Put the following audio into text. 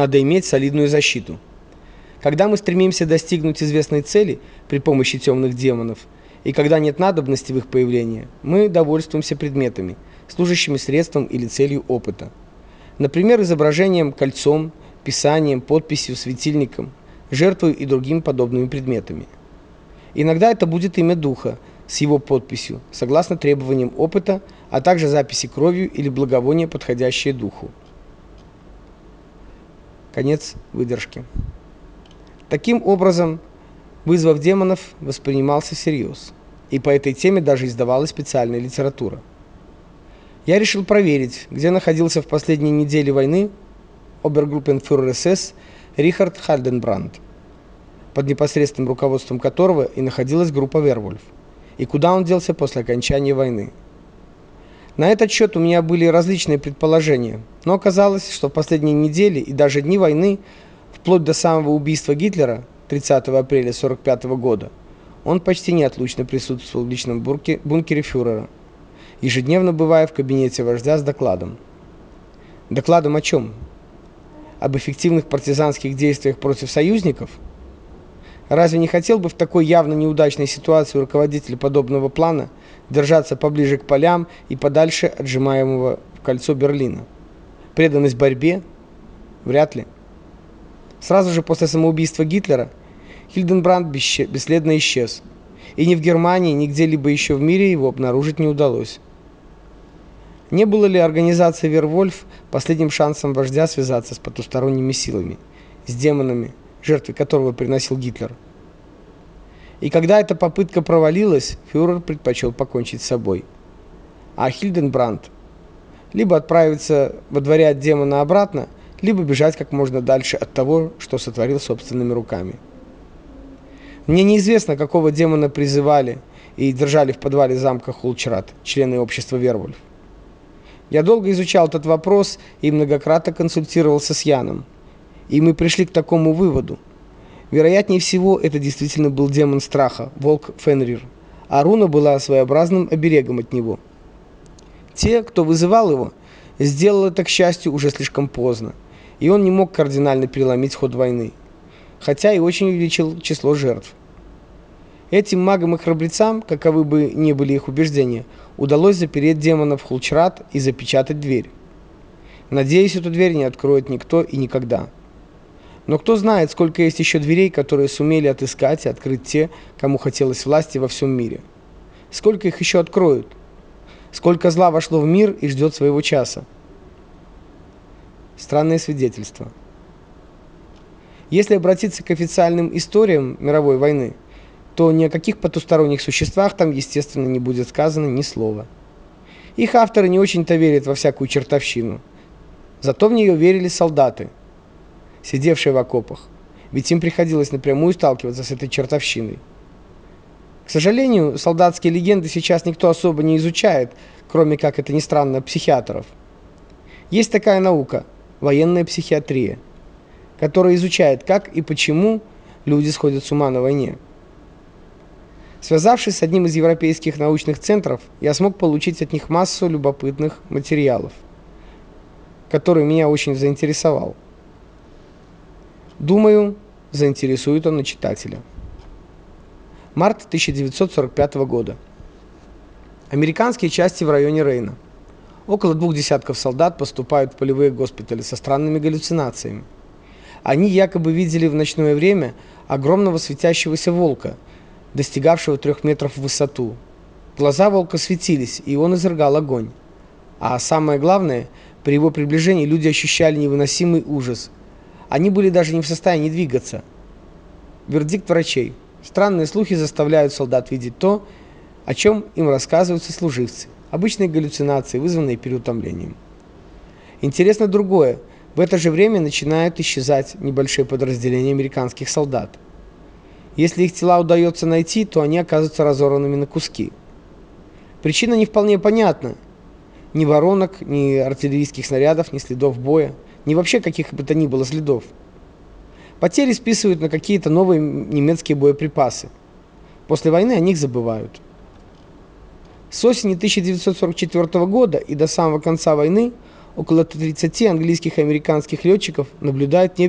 Надо иметь солидную защиту. Когда мы стремимся достигнуть известной цели при помощи темных демонов, и когда нет надобности в их появлении, мы довольствуемся предметами, служащими средством или целью опыта. Например, изображением кольцом, писанием, подписью, светильником, жертвой и другими подобными предметами. Иногда это будет имя духа с его подписью, согласно требованиям опыта, а также записи кровью или благовония, подходящие духу. Конец выдержки. Таким образом, вызвав демонов воспринимался всерьез, и по этой теме даже издавалась специальная литература. Я решил проверить, где находился в последние недели войны обергруппенфюрер СС Рихард Хальденбранд, под непосредственным руководством которого и находилась группа Вервольф, и куда он делся после окончания войны. На этот счет у меня были различные предположения, но оказалось, что в последние недели и даже дни войны, вплоть до самого убийства Гитлера 30 апреля 45 года, он почти неотлучно присутствовал в личном бункере фюрера, ежедневно бывая в кабинете вождя с докладом. Докладом о чем? Об эффективных партизанских действиях против союзников? Разве не хотел бы в такой явно неудачной ситуации руководитель подобного плана держаться поближе к полям и подальше от сжимаемого в кольцо Берлина? Преданность борьбе? Вряд ли. Сразу же после самоубийства Гитлера Хильденбранд бесследно исчез. И ни в Германии, ни где-либо еще в мире его обнаружить не удалось. Не было ли организация Вервольф последним шансом вождя связаться с потусторонними силами, с демонами, жертвой которого приносил Гитлер? И когда эта попытка провалилась, фюрер предпочел покончить с собой. А Хильденбранд либо отправиться во дворе демона обратно, либо бежать как можно дальше от того, что сотворил собственными руками. Мне неизвестно, какого демона призывали и держали в подвале замка Хулчрат, члены общества Вервольф. Я долго изучал этот вопрос и многократно консультировался с Яном. И мы пришли к такому выводу. Вероятнее всего, это действительно был демон страха, волк Фенрир, а руна была своеобразным оберегом от него. Те, кто вызывал его, сделал это, к счастью, уже слишком поздно, и он не мог кардинально переломить ход войны, хотя и очень увеличил число жертв. Этим магам и храбрецам, каковы бы ни были их убеждения, удалось запереть демонов в Хулчрат и запечатать дверь. Надеюсь, эту дверь не откроет никто и никогда. Но кто знает, сколько есть еще дверей, которые сумели отыскать и открыть те, кому хотелось власти во всем мире. Сколько их еще откроют? Сколько зла вошло в мир и ждет своего часа? Странное свидетельство. Если обратиться к официальным историям мировой войны, то ни о каких потусторонних существах там, естественно, не будет сказано ни слова. Их авторы не очень-то верят во всякую чертовщину. Зато в нее верили солдаты, сидевшие в окопах, ведь им приходилось напрямую сталкиваться с этой чертовщиной. К сожалению, солдатские легенды сейчас никто особо не изучает, кроме как это ни странно, психиатров. Есть такая наука военная психиатрия, которая изучает, как и почему люди сходят с ума на войне. Связавшись с одним из европейских научных центров, я смог получить от них массу любопытных материалов, который меня очень заинтересовал. Думаю, заинтересует он и читателя. Март 1945 года. Американские части в районе Рейна. Около двух десятков солдат поступают в полевые госпитали со странными галлюцинациями. Они якобы видели в ночное время огромного светящегося волка – достигавшего трех метров в высоту. Глаза волка светились, и он изрыгал огонь. А самое главное, при его приближении люди ощущали невыносимый ужас. Они были даже не в состоянии двигаться. Вердикт врачей. Странные слухи заставляют солдат видеть то, о чем им рассказывают сослуживцы. Обычные галлюцинации, вызванные переутомлением. Интересно другое. В это же время начинают исчезать небольшие подразделения американских солдат. Если их тела удается найти, то они оказываются разорванными на куски. Причина не вполне понятна. Ни воронок, ни артиллерийских снарядов, ни следов боя, ни вообще каких бы то ни было следов. Потери списывают на какие-то новые немецкие боеприпасы. После войны о них забывают. С осени 1944 года и до самого конца войны около 30 английских и американских летчиков наблюдают небо